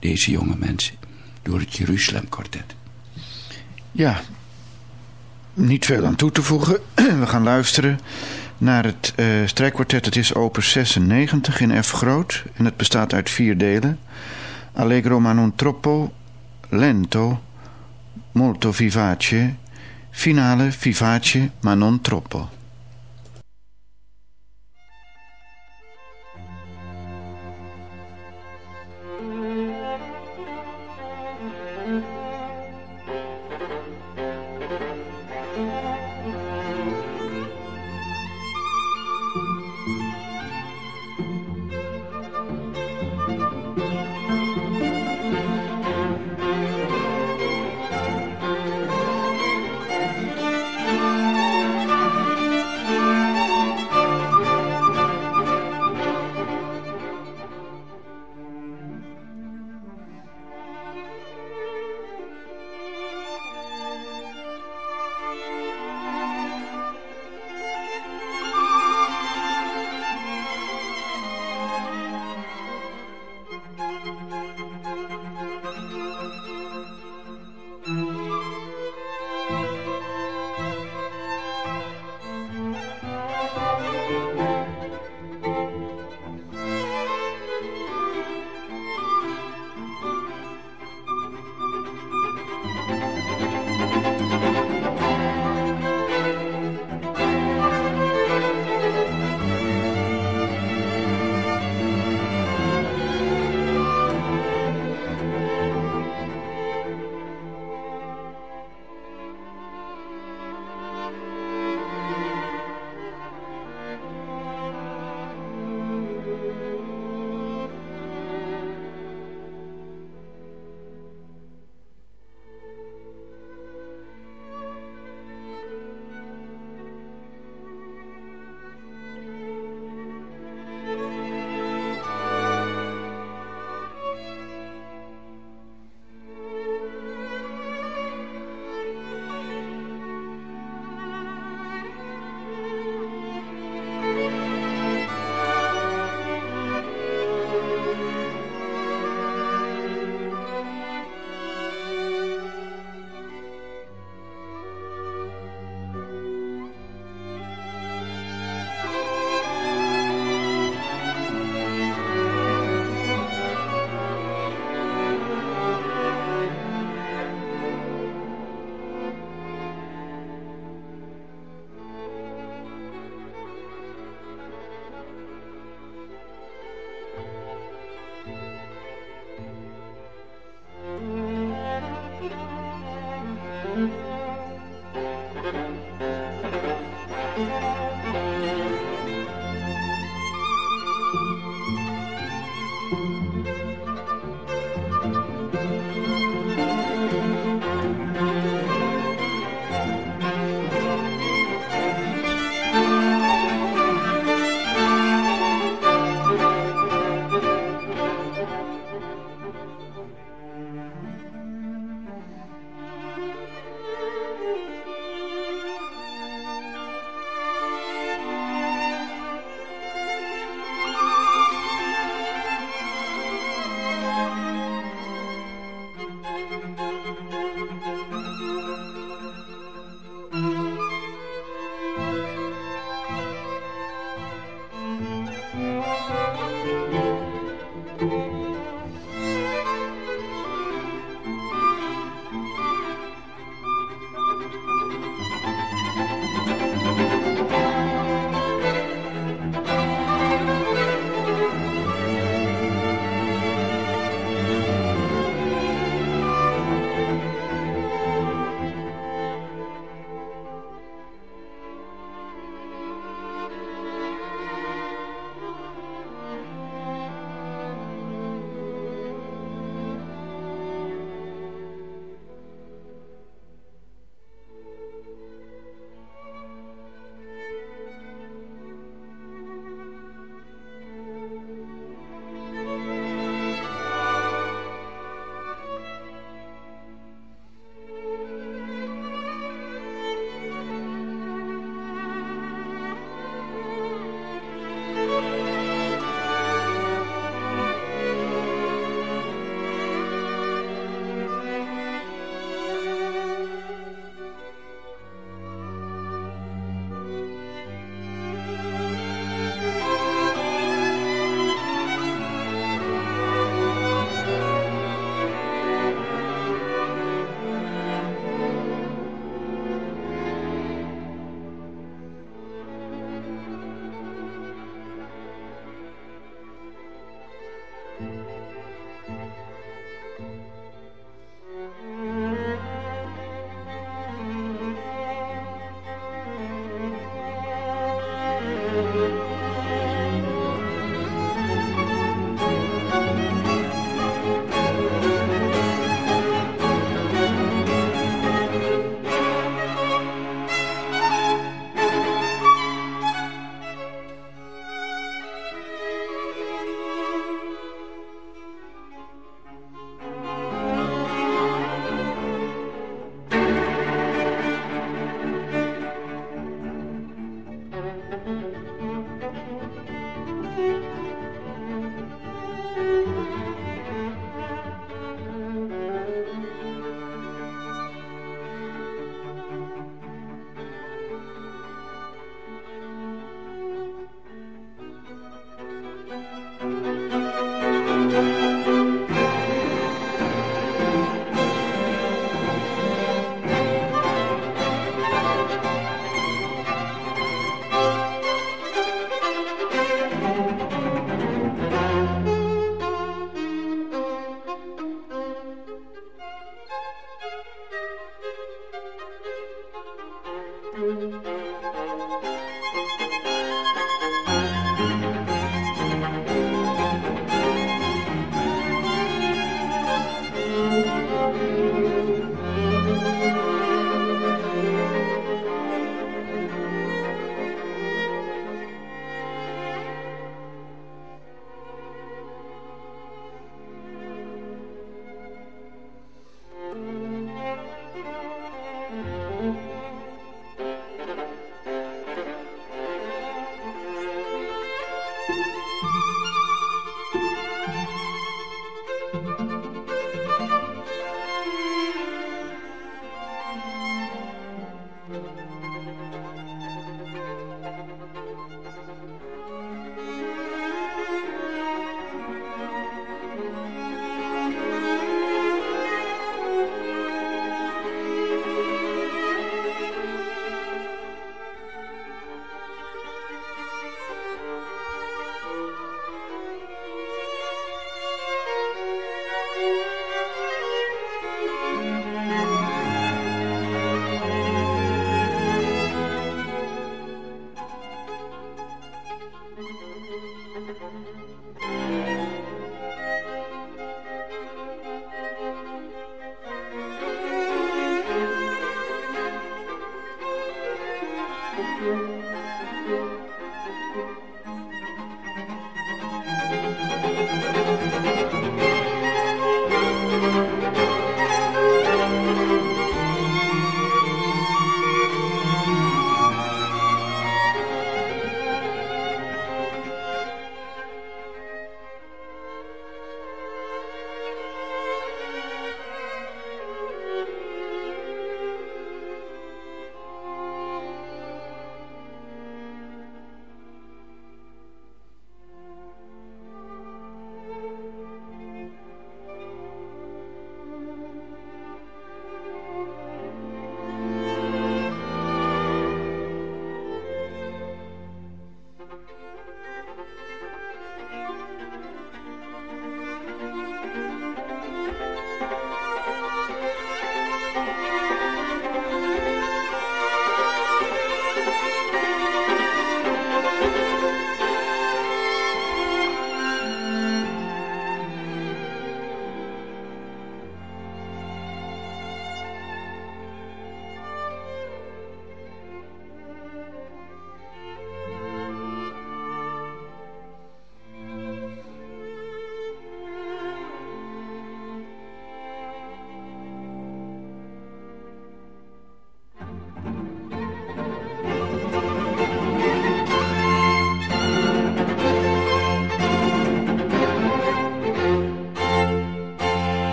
deze jonge mensen, door het Jeruzalem Quartet. Ja, niet veel aan toe te voegen. We gaan luisteren naar het uh, strijkkwartet. Het is opus 96 in F groot en het bestaat uit vier delen. Allegro ma non troppo, lento, molto vivace, finale vivace ma non troppo.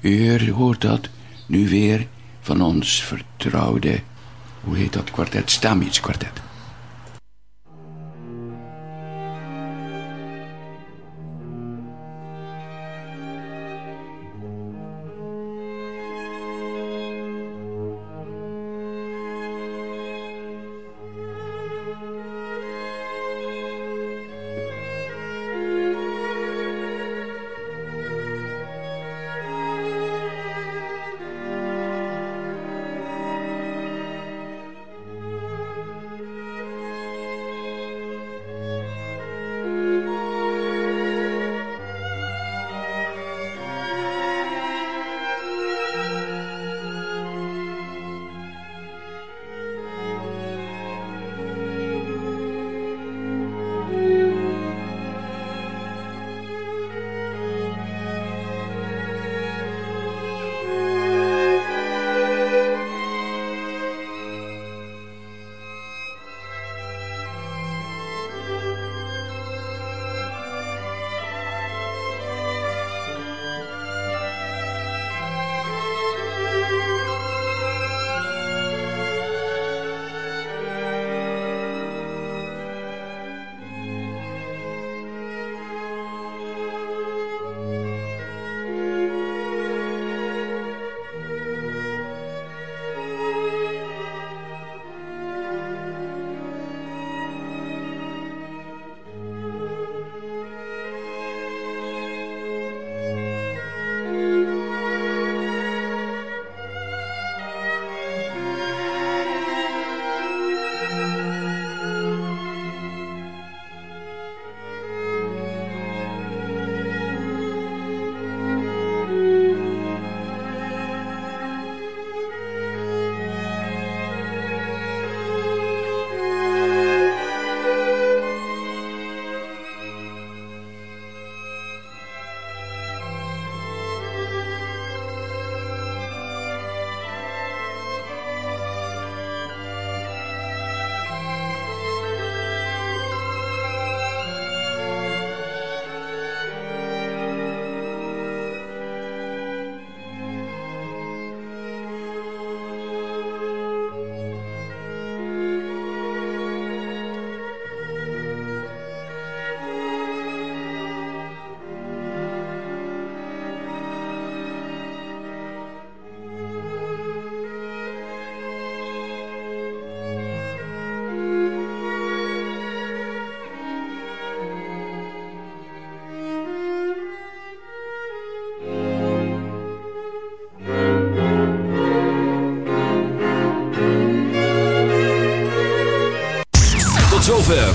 U hoort dat nu weer van ons vertrouwde, hoe heet dat kwartet, Stamitz kwartet.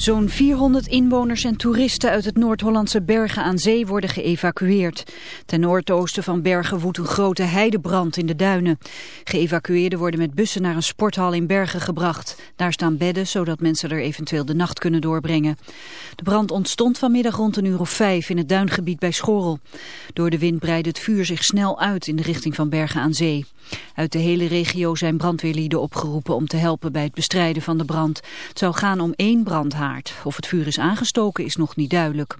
Zo'n 400 inwoners en toeristen uit het Noord-Hollandse Bergen aan Zee worden geëvacueerd. Ten noordoosten van Bergen woedt een grote heidebrand in de duinen. Geëvacueerden worden met bussen naar een sporthal in Bergen gebracht. Daar staan bedden, zodat mensen er eventueel de nacht kunnen doorbrengen. De brand ontstond vanmiddag rond een uur of vijf in het duingebied bij Schorrel. Door de wind breidde het vuur zich snel uit in de richting van Bergen aan Zee. Uit de hele regio zijn brandweerlieden opgeroepen om te helpen bij het bestrijden van de brand. Het zou gaan om één brandhaard. Of het vuur is aangestoken is nog niet duidelijk.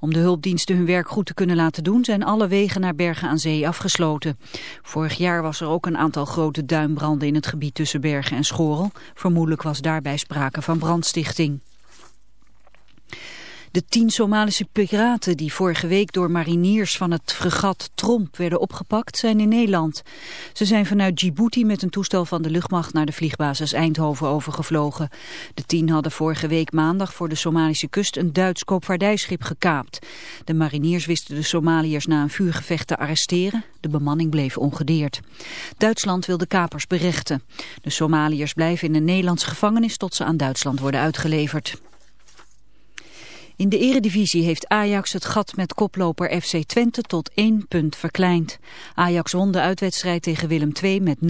Om de hulpdiensten hun werk goed te kunnen laten doen zijn alle wegen naar Bergen aan Zee afgesloten. Vorig jaar was er ook een aantal grote duinbranden in het gebied tussen Bergen en Schorel. Vermoedelijk was daarbij sprake van brandstichting. De tien Somalische piraten die vorige week door mariniers van het fregat Tromp werden opgepakt zijn in Nederland. Ze zijn vanuit Djibouti met een toestel van de luchtmacht naar de vliegbasis Eindhoven overgevlogen. De tien hadden vorige week maandag voor de Somalische kust een Duits koopvaardijschip gekaapt. De mariniers wisten de Somaliërs na een vuurgevecht te arresteren. De bemanning bleef ongedeerd. Duitsland wil de kapers berechten. De Somaliërs blijven in een Nederlandse gevangenis tot ze aan Duitsland worden uitgeleverd. In de eredivisie heeft Ajax het gat met koploper FC Twente tot één punt verkleind. Ajax won de uitwedstrijd tegen Willem II met 0-2.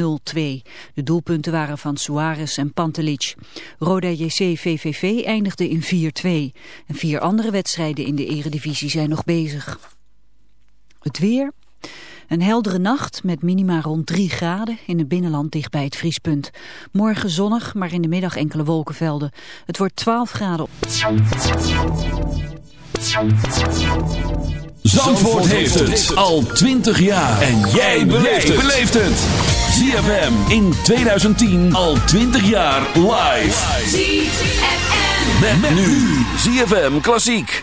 De doelpunten waren van Suarez en Pantelic. Roda JC VVV eindigde in 4-2. En vier andere wedstrijden in de eredivisie zijn nog bezig. Het weer... Een heldere nacht met minima rond 3 graden in het binnenland dicht bij het vriespunt. Morgen zonnig, maar in de middag enkele wolkenvelden. Het wordt 12 graden. Zandvoort heeft het al 20 jaar. En jij beleeft het. ZFM in 2010 al 20 jaar live. ZFM. Met nu. ZFM Klassiek.